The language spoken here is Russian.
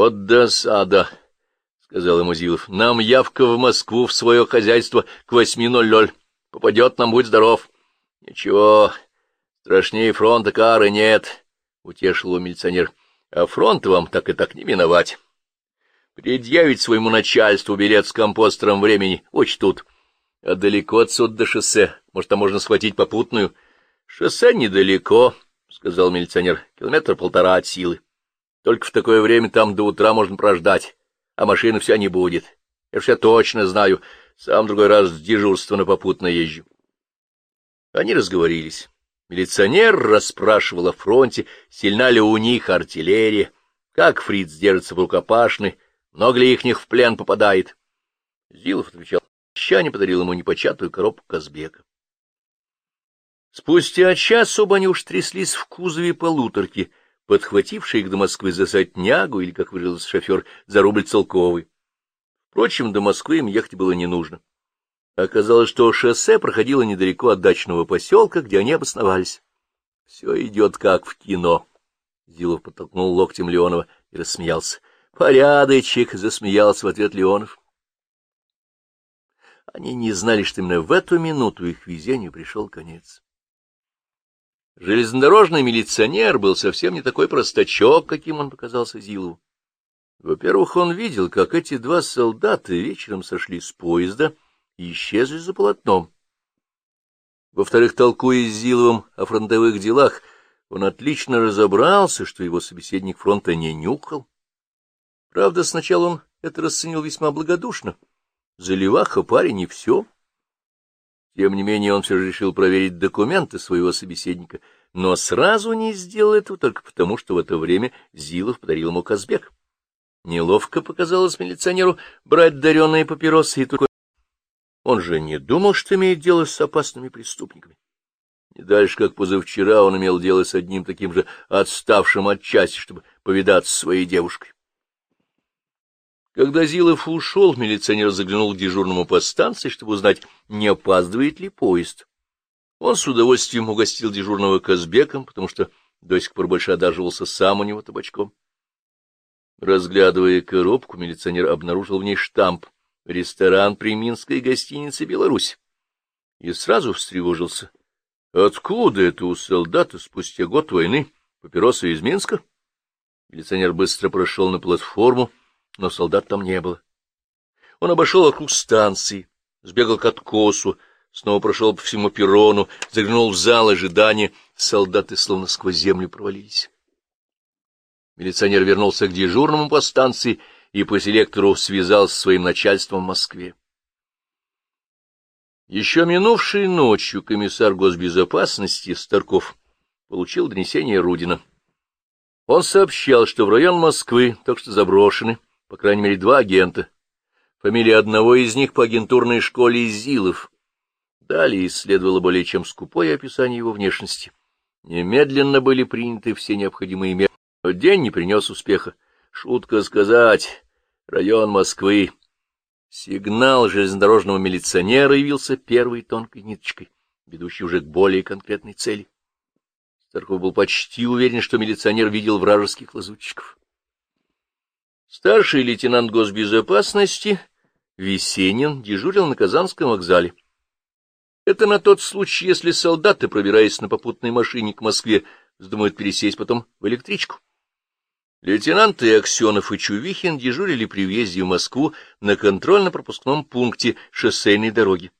Вот досада, — сказал ему Зилов. — Нам явка в Москву в свое хозяйство к восьми ноль-ноль. Попадет нам, будь здоров. — Ничего, страшнее фронта кары нет, — утешил милиционер. — А фронт вам так и так не миновать. Предъявить своему начальству билет с компостером времени учтут. А далеко отсюда до шоссе. Может, там можно схватить попутную? — Шоссе недалеко, — сказал милиционер. — Километр полтора от силы. Только в такое время там до утра можно прождать, а машины вся не будет. Я все точно знаю, сам другой раз с дежурства на попутно езжу. Они разговорились. Милиционер расспрашивал о фронте, сильна ли у них артиллерия, как фриц держится в рукопашной, много ли их них в плен попадает. Зилов отвечал, Щаня подарил ему непочатую коробку Казбека. Спустя час оба они уж тряслись в кузове полуторки, подхвативший их до Москвы за сотнягу, или, как выразился шофер, за рубль целковый. Впрочем, до Москвы им ехать было не нужно. Оказалось, что шоссе проходило недалеко от дачного поселка, где они обосновались. — Все идет как в кино. Зилов подтолкнул локтем Леонова и рассмеялся. — Порядочек! — засмеялся в ответ Леонов. Они не знали, что именно в эту минуту их везению пришел конец. Железнодорожный милиционер был совсем не такой простачок, каким он показался Зилову. Во-первых, он видел, как эти два солдата вечером сошли с поезда и исчезли за полотном. Во-вторых, толкуя с Зиловым о фронтовых делах, он отлично разобрался, что его собеседник фронта не нюхал. Правда, сначала он это расценил весьма благодушно. Заливаха парень и все. Тем не менее, он все же решил проверить документы своего собеседника, но сразу не сделал этого только потому, что в это время Зилов подарил ему Казбек. Неловко показалось милиционеру брать даренные папиросы и только... Он же не думал, что имеет дело с опасными преступниками. Не дальше, как позавчера, он имел дело с одним таким же отставшим от части, чтобы повидаться со своей девушкой. Когда Зилов ушел, милиционер заглянул к дежурному по станции, чтобы узнать, не опаздывает ли поезд. Он с удовольствием угостил дежурного Казбеком, потому что до сих пор больше одаживался сам у него табачком. Разглядывая коробку, милиционер обнаружил в ней штамп «Ресторан при Минской гостинице «Беларусь» и сразу встревожился. Откуда это у солдата спустя год войны папиросы из Минска? Милиционер быстро прошел на платформу, но солдат там не было. Он обошел вокруг станции, сбегал к откосу, снова прошел по всему перрону, заглянул в зал ожидания, солдаты словно сквозь землю провалились. Милиционер вернулся к дежурному по станции и по селектору связался с своим начальством в Москве. Еще минувшей ночью комиссар госбезопасности Старков получил донесение Рудина. Он сообщал, что в район Москвы только что заброшены по крайней мере, два агента. Фамилия одного из них по агентурной школе Зилов. Далее исследовало более чем скупое описание его внешности. Немедленно были приняты все необходимые меры. Но день не принес успеха. Шутка сказать, район Москвы. Сигнал железнодорожного милиционера явился первой тонкой ниточкой, ведущей уже к более конкретной цели. Старков был почти уверен, что милиционер видел вражеских лазутчиков. Старший лейтенант госбезопасности Весенин дежурил на Казанском вокзале. Это на тот случай, если солдаты, пробираясь на попутной машине к Москве, вздумают пересесть потом в электричку. Лейтенанты Аксенов и Чувихин дежурили при въезде в Москву на контрольно-пропускном пункте шоссейной дороги.